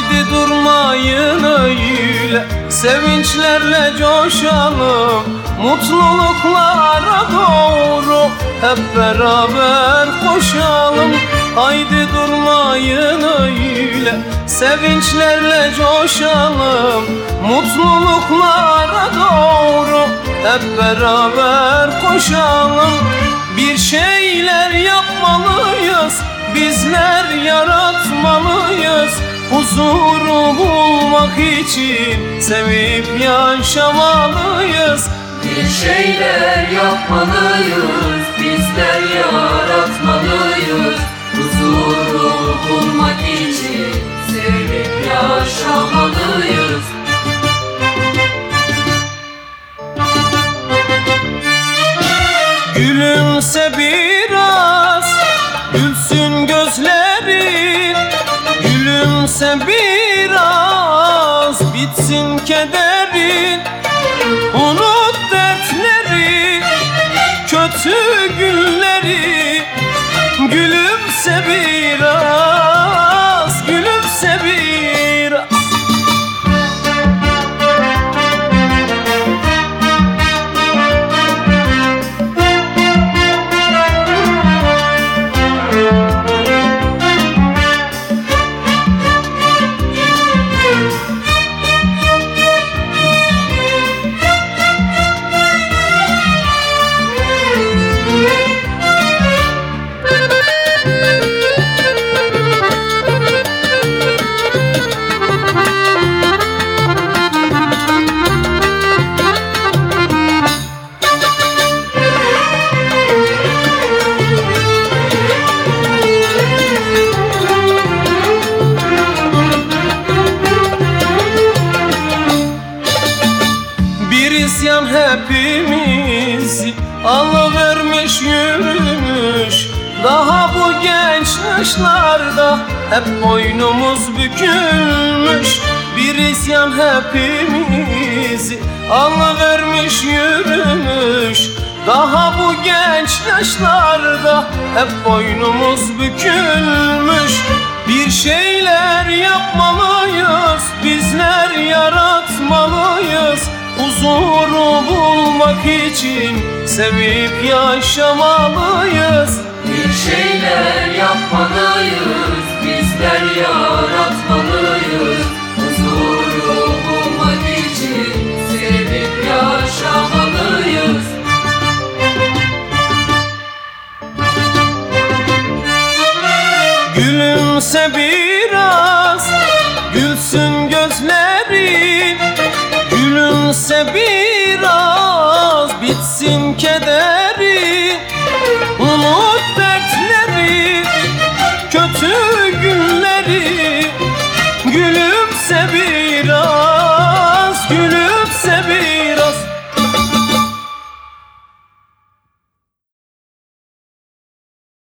Haydi durmayın öyle Sevinçlerle coşalım Mutluluklara doğru Hep beraber koşalım. Haydi durmayın öyle Sevinçlerle coşalım Mutluluklara doğru Hep beraber koşalım. Bir şeyler yapmalıyız Bizler yaratmalıyız Huzuru bulmak için Sevip yaşamalıyız. Bir şeyler yapmalıyız, bizler yaratmalıyız. Huzuru bulmak için sevip yaşamalıyız. Gülümse Gülümse biraz Bitsin kederin. Unut dertleri Kötü günleri. Gülümse biraz Gülümse biraz İsyan hepimizi alıvermiş yürümüş. Daha bu genç yaşlarda hep boynumuz bükülmüş. Bir isyan hepimizi alıvermiş yürümüş. Daha bu genç yaşlarda hep boynumuz bükülmüş. Bir şeyler yapmalıyız, bizler yaratmalıyız Huzuru bulmak için sevip yaşamalıyız. Bir şeyler yapmalıyız, bizler yaratmalıyız. Huzuru bulmak için sevip yaşamalıyız. Gülümse biraz, Gülümse biraz, bitsin kederin